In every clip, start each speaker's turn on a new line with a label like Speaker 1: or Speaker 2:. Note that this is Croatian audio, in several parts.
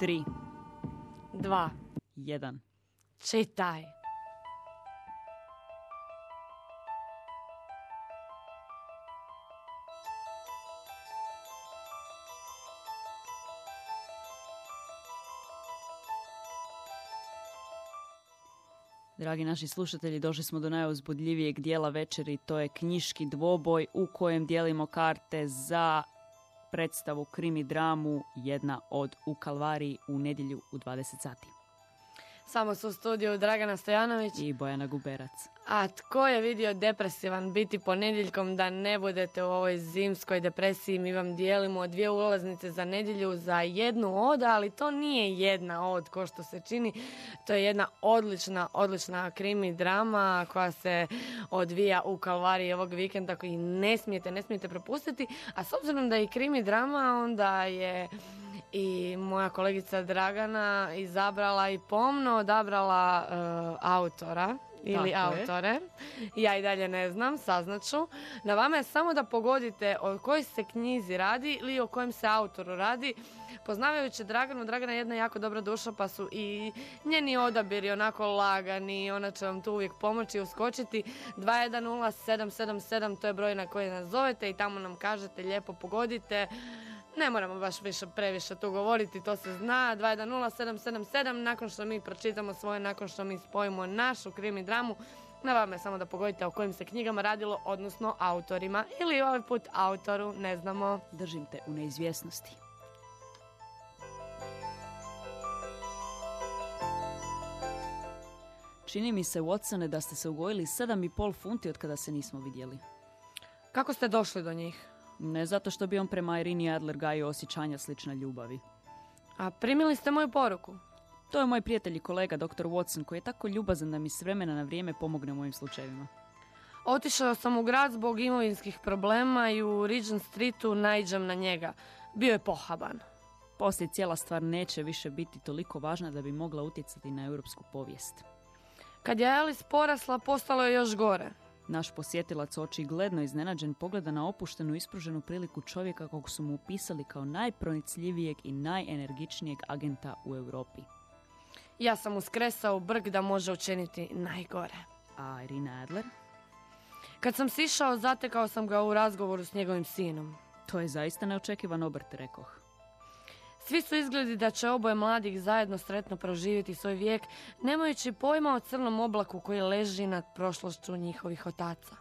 Speaker 1: Tri,
Speaker 2: Dva.
Speaker 1: jedan.
Speaker 2: Čitaj.
Speaker 1: Dragi naši slušatelji, došli smo do najuzbudljivijeg dijela večeri, to je knjiški dvoboj u kojem dijelimo karte za predstavu krimi dramu jedna od u Kalvariji u nedjelju u 20 sati.
Speaker 2: Samo su u studiju Dragana Stojanović.
Speaker 1: I Bojana Guberac.
Speaker 2: A tko je vidio depresivan biti ponedjeljkom da ne budete u ovoj zimskoj depresiji? Mi vam dijelimo dvije ulaznice za nedjelju za jednu od, ali to nije jedna od ko što se čini. To je jedna odlična, odlična krimi drama koja se odvija u Kalvariji ovog vikenda koji ne smijete, ne smijete propustiti. A s obzirom da je krimi drama, onda je i moja kolegica Dragana izabrala i pomno odabrala e, autora ili
Speaker 1: Tako je.
Speaker 2: autore. Ja i dalje ne znam, saznaću. Na vama je samo da pogodite o kojoj se knjizi radi ili o kojem se autoru radi. Poznavajući Draganu, Dragana je jedna jako dobra duša pa su i njeni odabiri onako lagani, ona će vam tu uvijek pomoći i uskočiti. 210777 to je broj na koji nas zovete i tamo nam kažete lijepo pogodite. Ne moramo baš više previše tu govoriti, to se zna. 210777, nakon što mi pročitamo svoje, nakon što mi spojimo našu krimi dramu, na vama je samo da pogodite o kojim se knjigama radilo, odnosno autorima. Ili ovaj put autoru, ne znamo.
Speaker 1: Držim te u neizvjesnosti. Čini mi se, Watsone, da ste se ugojili sedam i pol funti od kada se nismo vidjeli.
Speaker 2: Kako ste došli do njih?
Speaker 1: Ne zato što bi on prema Irini Adler gajio osjećanja slična ljubavi.
Speaker 2: A primili ste moju poruku?
Speaker 1: To je moj prijatelj i kolega, dr. Watson, koji je tako ljubazan da mi s vremena na vrijeme pomogne u mojim slučajevima.
Speaker 2: Otišao sam u grad zbog imovinskih problema i u Regent Streetu naiđem na njega. Bio je pohaban.
Speaker 1: Poslije cijela stvar neće više biti toliko važna da bi mogla utjecati na europsku povijest.
Speaker 2: Kad je Alice porasla, postalo je još gore.
Speaker 1: Naš posjetilac očigledno iznenađen pogleda na opuštenu ispruženu priliku čovjeka kog su mu upisali kao najpronicljivijeg i najenergičnijeg agenta u Europi.
Speaker 2: Ja sam uskresao brg da može učiniti najgore.
Speaker 1: A Irina Adler?
Speaker 2: Kad sam sišao, zatekao sam ga u razgovoru s njegovim sinom.
Speaker 1: To je zaista neočekivan obrt, rekoh.
Speaker 2: Svi su izgledi da će oboje mladih zajedno sretno proživjeti svoj vijek, nemajući pojma o crnom oblaku koji leži nad prošlošću njihovih otaca.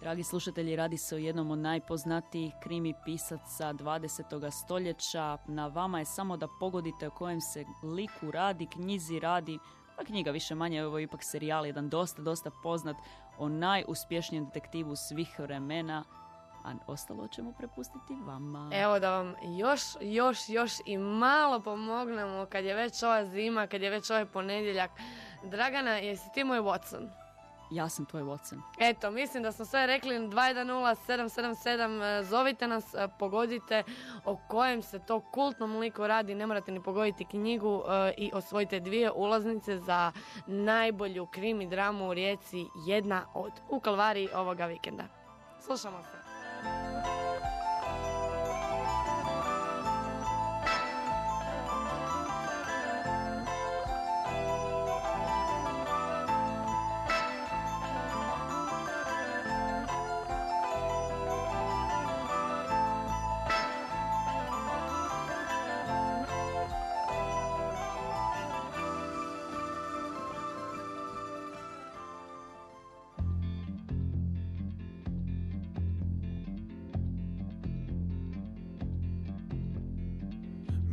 Speaker 1: Dragi slušatelji, radi se o jednom od najpoznatijih krimi pisaca 20. stoljeća. Na vama je samo da pogodite o kojem se liku radi, knjizi radi, a knjiga više manje, ovo je ipak serijal, jedan dosta, dosta poznat o najuspješnijem detektivu svih vremena, a ostalo ćemo prepustiti vama.
Speaker 2: Evo da vam još, još, još i malo pomognemo kad je već ova zima, kad je već ovaj ponedjeljak. Dragana, jesi ti moj Watson?
Speaker 1: Ja sam tvoj Watson.
Speaker 2: Eto, mislim da smo sve rekli 210777, zovite nas, e, pogodite o kojem se to kultnom liku radi, ne morate ni pogoditi knjigu e, i osvojite dvije ulaznice za najbolju krimi dramu u Rijeci, jedna od u Kalvariji ovoga vikenda. Slušamo se.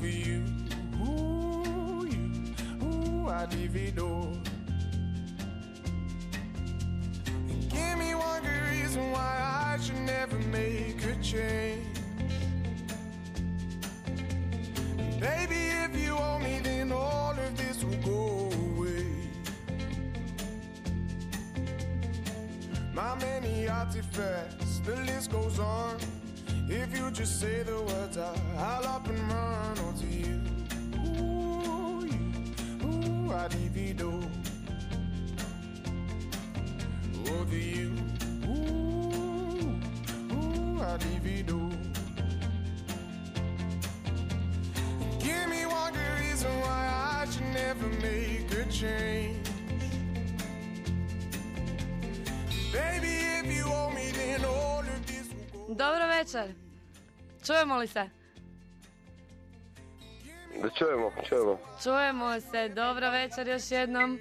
Speaker 3: for you. Ooh, you, ooh, I'd leave it all. Give me one good reason why I should never make a change. Baby, if you owe me, then all of this will go away. My many artifacts, the list goes on. If you just say the words out, I'll up and run. Ooh, I divido. Oh, the you. Ooh, ooh, I divido. Give me one good reason why I should never make a change. Baby, if you owe me, then all of this will go.
Speaker 2: Dobro večer. Čujemo li se?
Speaker 4: Da čujemo, čujemo.
Speaker 2: Čujemo se. Dobro večer još jednom.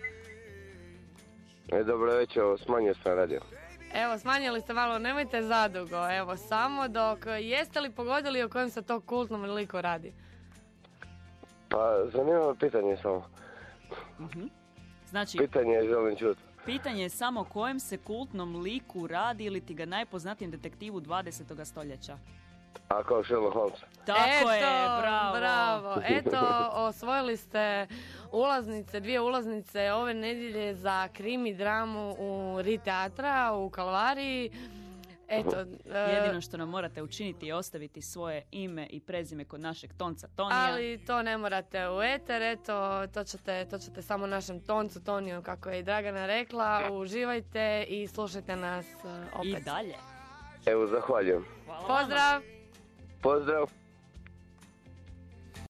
Speaker 4: E, dobro večer, smanjio sam radio.
Speaker 2: Evo, smanjili ste malo, nemojte zadugo. Evo, samo dok... Jeste li pogodili o kojem se to kultnom liku radi?
Speaker 4: Pa, zanimljivo pitanje samo.
Speaker 1: Znači,
Speaker 4: Pitanje želim čuti.
Speaker 1: pitanje je samo kojem se kultnom liku radi ili ti ga najpoznatijem detektivu 20. stoljeća.
Speaker 4: A kao Sherlock Holmes.
Speaker 1: Tako
Speaker 2: Eto,
Speaker 1: je, bravo.
Speaker 2: bravo. Eto, osvojili ste ulaznice, dvije ulaznice ove nedjelje za krimi dramu u Ri teatra u Kalvariji. Eto, e,
Speaker 1: Jedino što nam morate učiniti je ostaviti svoje ime i prezime kod našeg tonca Tonija.
Speaker 2: ali to ne morate u eter, eto, to ćete, to ćete samo našem toncu Toniju, kako je i Dragana rekla. Uživajte i slušajte nas e, opet.
Speaker 1: I dalje.
Speaker 4: Evo, zahvaljujem.
Speaker 1: Hvala vama.
Speaker 2: Pozdrav!
Speaker 4: Pozdrav.